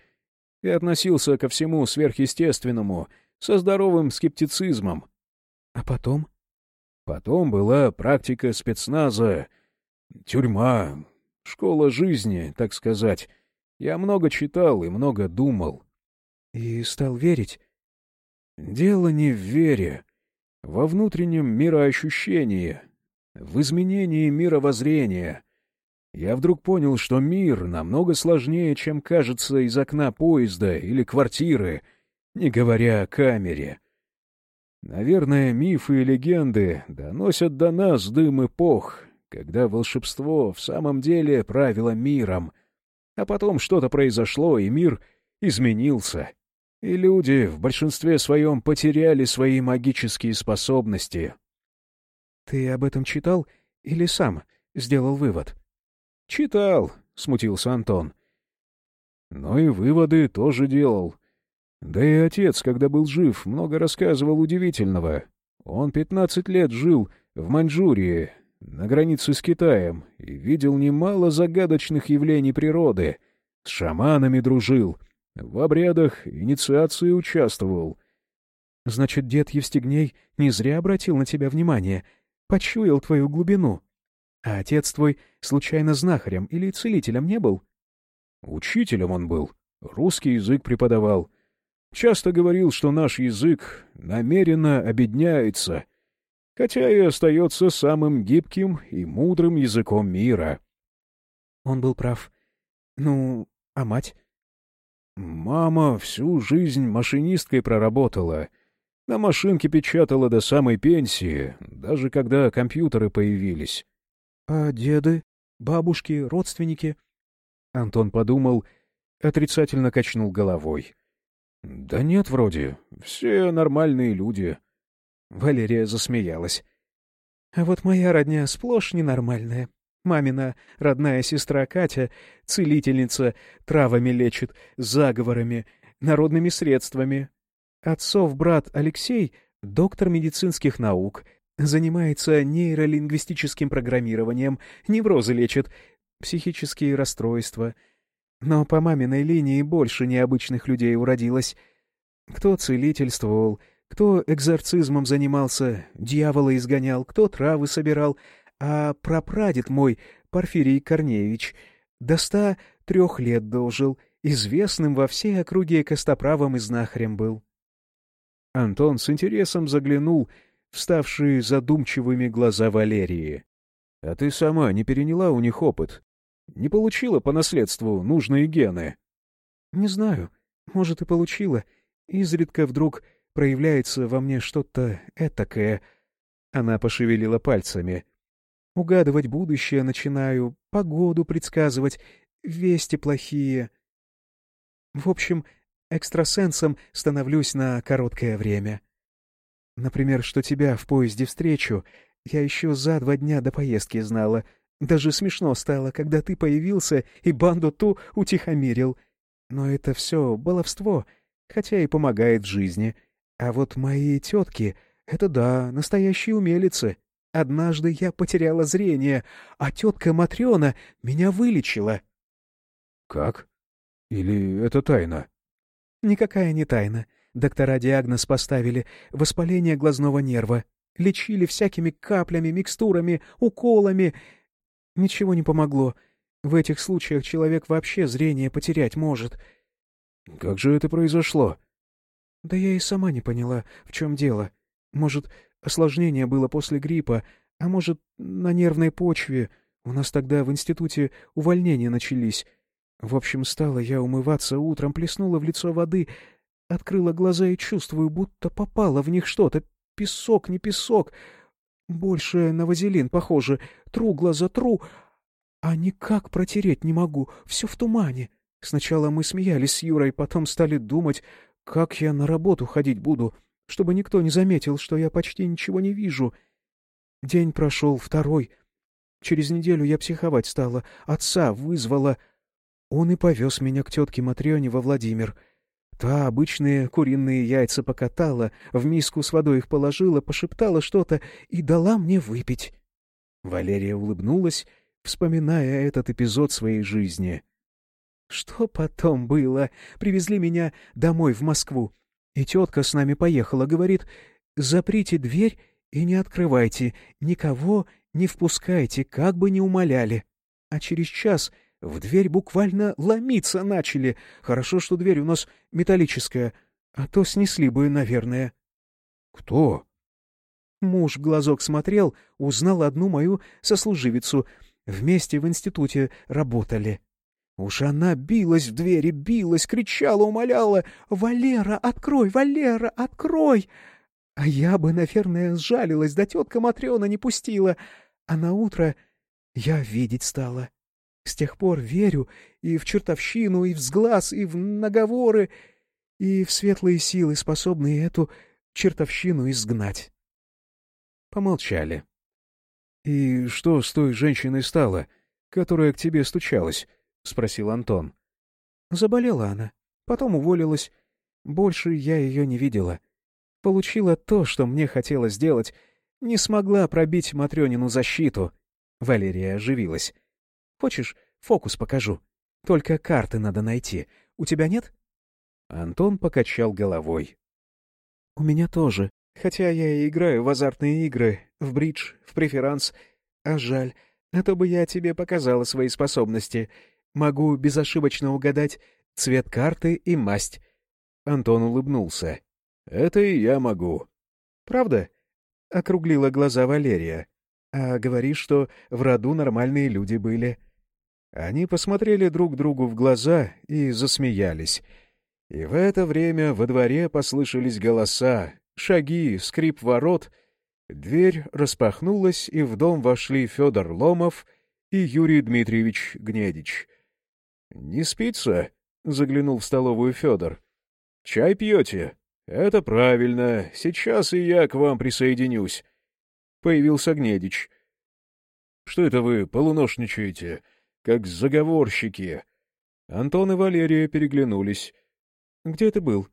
и относился ко всему сверхъестественному со здоровым скептицизмом. А потом? Потом была практика спецназа, тюрьма, школа жизни, так сказать. Я много читал и много думал. И стал верить? Дело не в вере, во внутреннем мироощущении, в изменении мировоззрения. Я вдруг понял, что мир намного сложнее, чем кажется из окна поезда или квартиры, не говоря о камере. Наверное, мифы и легенды доносят до нас дым эпох, когда волшебство в самом деле правило миром, а потом что-то произошло, и мир изменился. И люди в большинстве своем потеряли свои магические способности. — Ты об этом читал или сам сделал вывод? — Читал, — смутился Антон. — Но и выводы тоже делал. Да и отец, когда был жив, много рассказывал удивительного. Он пятнадцать лет жил в Маньчжурии, на границе с Китаем, и видел немало загадочных явлений природы. С шаманами дружил, в обрядах инициации участвовал. Значит, дед Евстигней не зря обратил на тебя внимание, почуял твою глубину. А отец твой случайно знахарем или целителем не был? Учителем он был, русский язык преподавал. Часто говорил, что наш язык намеренно обедняется, хотя и остается самым гибким и мудрым языком мира. Он был прав. Ну, а мать? Мама всю жизнь машинисткой проработала. На машинке печатала до самой пенсии, даже когда компьютеры появились. А деды, бабушки, родственники? Антон подумал, отрицательно качнул головой. «Да нет, вроде. Все нормальные люди». Валерия засмеялась. «А вот моя родня сплошь ненормальная. Мамина родная сестра Катя, целительница, травами лечит, заговорами, народными средствами. Отцов брат Алексей — доктор медицинских наук, занимается нейролингвистическим программированием, неврозы лечит, психические расстройства — но по маминой линии больше необычных людей уродилось. Кто целительствовал, кто экзорцизмом занимался, дьявола изгонял, кто травы собирал, а прапрадед мой, Порфирий Корнеевич, до ста трех лет дожил, известным во всей округе костоправом и знахарем был. Антон с интересом заглянул в ставшие задумчивыми глаза Валерии. — А ты сама не переняла у них опыт? Не получила по наследству нужные гены? — Не знаю. Может, и получила. Изредка вдруг проявляется во мне что-то этакое. Она пошевелила пальцами. Угадывать будущее начинаю, погоду предсказывать, вести плохие. В общем, экстрасенсом становлюсь на короткое время. Например, что тебя в поезде встречу, я еще за два дня до поездки знала — даже смешно стало, когда ты появился и банду ту утихомирил. Но это все баловство, хотя и помогает жизни. А вот мои тетки — это да, настоящие умелицы. Однажды я потеряла зрение, а тетка Матрена меня вылечила. — Как? Или это тайна? — Никакая не тайна. Доктора диагноз поставили — воспаление глазного нерва. Лечили всякими каплями, микстурами, уколами — Ничего не помогло. В этих случаях человек вообще зрение потерять может. Как же это произошло? Да я и сама не поняла, в чем дело. Может, осложнение было после гриппа, а может, на нервной почве. У нас тогда в институте увольнения начались. В общем, стала я умываться утром, плеснула в лицо воды, открыла глаза и чувствую, будто попало в них что-то. Песок, не песок. Больше на вазелин похоже. Тру глаза, тру. А никак протереть не могу. Все в тумане. Сначала мы смеялись с Юрой, потом стали думать, как я на работу ходить буду, чтобы никто не заметил, что я почти ничего не вижу. День прошел, второй. Через неделю я психовать стала. Отца вызвала. Он и повез меня к тетке Матрёне во Владимир — Та обычные куриные яйца покатала, в миску с водой их положила, пошептала что-то и дала мне выпить. Валерия улыбнулась, вспоминая этот эпизод своей жизни. Что потом было? Привезли меня домой в Москву. И тетка с нами поехала, говорит, заприте дверь и не открывайте, никого не впускайте, как бы ни умоляли. А через час в дверь буквально ломиться начали. Хорошо, что дверь у нас металлическая, а то снесли бы, наверное. — Кто? Муж глазок смотрел, узнал одну мою сослуживицу. Вместе в институте работали. Уж она билась в двери, билась, кричала, умоляла. «Валера, открой! Валера, открой!» А я бы, наверное, сжалилась, да тетка Матрена не пустила. А на утро я видеть стала. С тех пор верю и в чертовщину, и в сглаз, и в наговоры, и в светлые силы, способные эту чертовщину изгнать. Помолчали. — И что с той женщиной стало, которая к тебе стучалась? — спросил Антон. — Заболела она. Потом уволилась. Больше я ее не видела. Получила то, что мне хотелось сделать. Не смогла пробить Матрёнину защиту. Валерия оживилась. Хочешь, фокус покажу? Только карты надо найти. У тебя нет? Антон покачал головой. У меня тоже. Хотя я и играю в азартные игры, в бридж, в преферанс. А жаль, а то бы я тебе показала свои способности. Могу безошибочно угадать цвет карты и масть. Антон улыбнулся. «Это и я могу». «Правда?» — округлила глаза Валерия. «А говоришь, что в роду нормальные люди были». Они посмотрели друг другу в глаза и засмеялись. И в это время во дворе послышались голоса, шаги, скрип ворот. Дверь распахнулась, и в дом вошли Федор Ломов и Юрий Дмитриевич Гнедич. «Не спится?» — заглянул в столовую Федор. «Чай пьете? Это правильно. Сейчас и я к вам присоединюсь». Появился Гнедич. «Что это вы полуношничаете, как заговорщики?» Антон и Валерия переглянулись. «Где ты был?»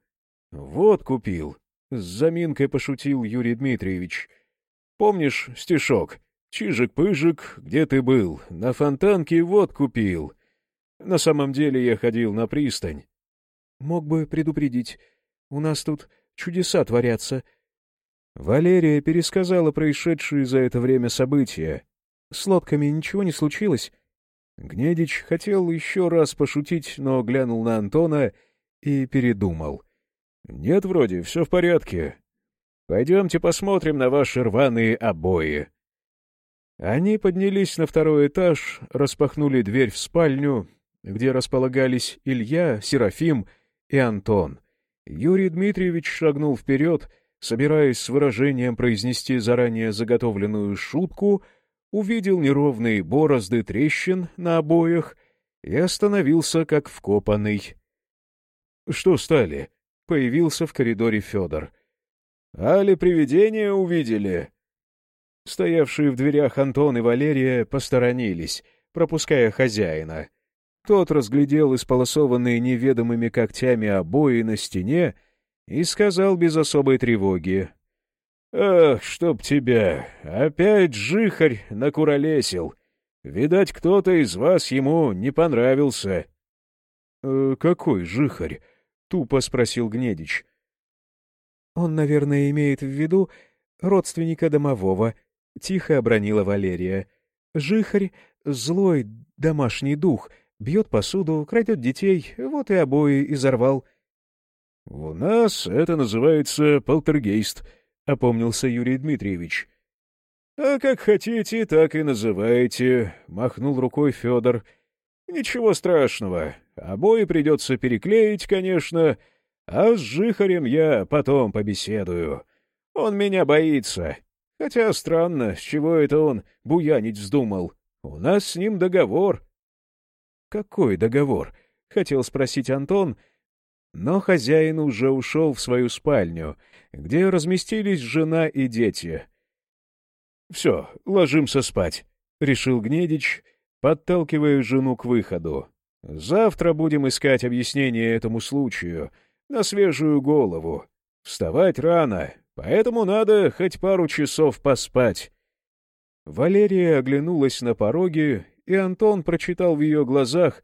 «Вот купил», — с заминкой пошутил Юрий Дмитриевич. «Помнишь стишок? Чижик-пыжик, где ты был? На фонтанке вот купил. На самом деле я ходил на пристань. Мог бы предупредить. У нас тут чудеса творятся. Валерия пересказала происшедшие за это время события. С лодками ничего не случилось? Гнедич хотел еще раз пошутить, но глянул на Антона и передумал. — Нет, вроде, все в порядке. Пойдемте посмотрим на ваши рваные обои. Они поднялись на второй этаж, распахнули дверь в спальню, где располагались Илья, Серафим и Антон. Юрий Дмитриевич шагнул вперед, собираясь с выражением произнести заранее заготовленную шутку, увидел неровные борозды трещин на обоях и остановился как вкопанный. — Что стали? — появился в коридоре Федор. — Али привидения увидели? Стоявшие в дверях Антон и Валерия посторонились, пропуская хозяина — тот разглядел исполосованные неведомыми когтями обои на стене и сказал без особой тревоги. — Ах, чтоб тебя! Опять жихарь накуролесил! Видать, кто-то из вас ему не понравился. «Э, — Какой жихарь? — тупо спросил Гнедич. — Он, наверное, имеет в виду родственника домового, — тихо обронила Валерия. — Жихарь — злой домашний дух — Бьет посуду, крадет детей, вот и обои изорвал. — У нас это называется полтергейст, — опомнился Юрий Дмитриевич. — А как хотите, так и называйте, — махнул рукой Федор. — Ничего страшного. Обои придется переклеить, конечно, а с Жихарем я потом побеседую. Он меня боится. Хотя странно, с чего это он буянить вздумал. У нас с ним договор. — «Какой договор?» — хотел спросить Антон, но хозяин уже ушел в свою спальню, где разместились жена и дети. «Все, ложимся спать», — решил Гнедич, подталкивая жену к выходу. «Завтра будем искать объяснение этому случаю на свежую голову. Вставать рано, поэтому надо хоть пару часов поспать». Валерия оглянулась на пороге и Антон прочитал в ее глазах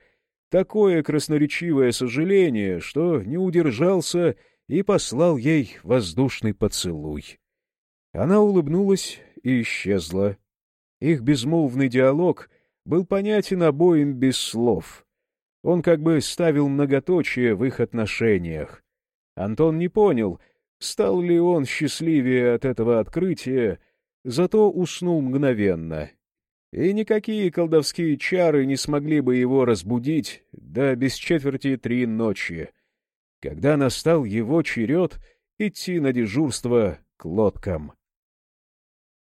такое красноречивое сожаление, что не удержался и послал ей воздушный поцелуй. Она улыбнулась и исчезла. Их безмолвный диалог был понятен обоим без слов. Он как бы ставил многоточие в их отношениях. Антон не понял, стал ли он счастливее от этого открытия, зато уснул мгновенно и никакие колдовские чары не смогли бы его разбудить до без четверти три ночи, когда настал его черед идти на дежурство к лодкам.